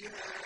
فيها